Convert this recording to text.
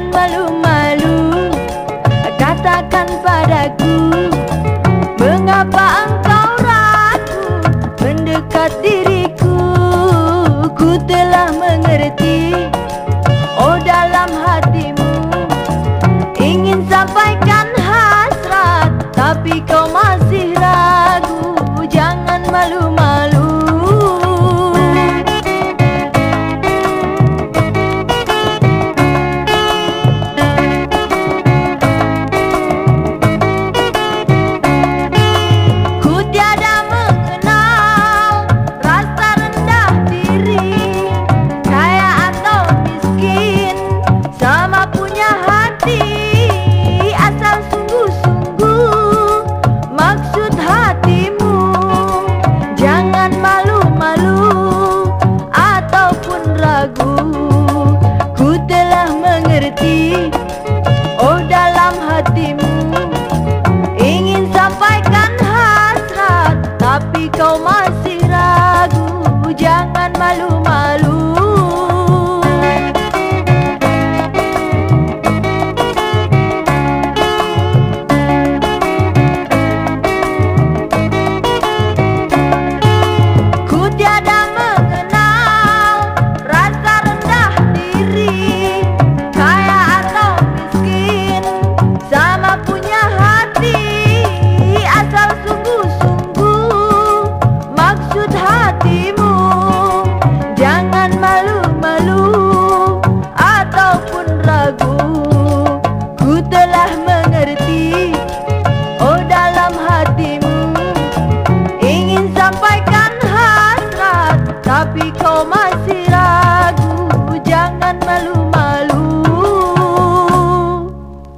jangan malu-malu. Katakan padaku Mengapa engkau ragu Mendekat diriku? Ku telah mengerti Oh dalam hatimu Ingin sampaikan hasrat Tapi kau masih Tapi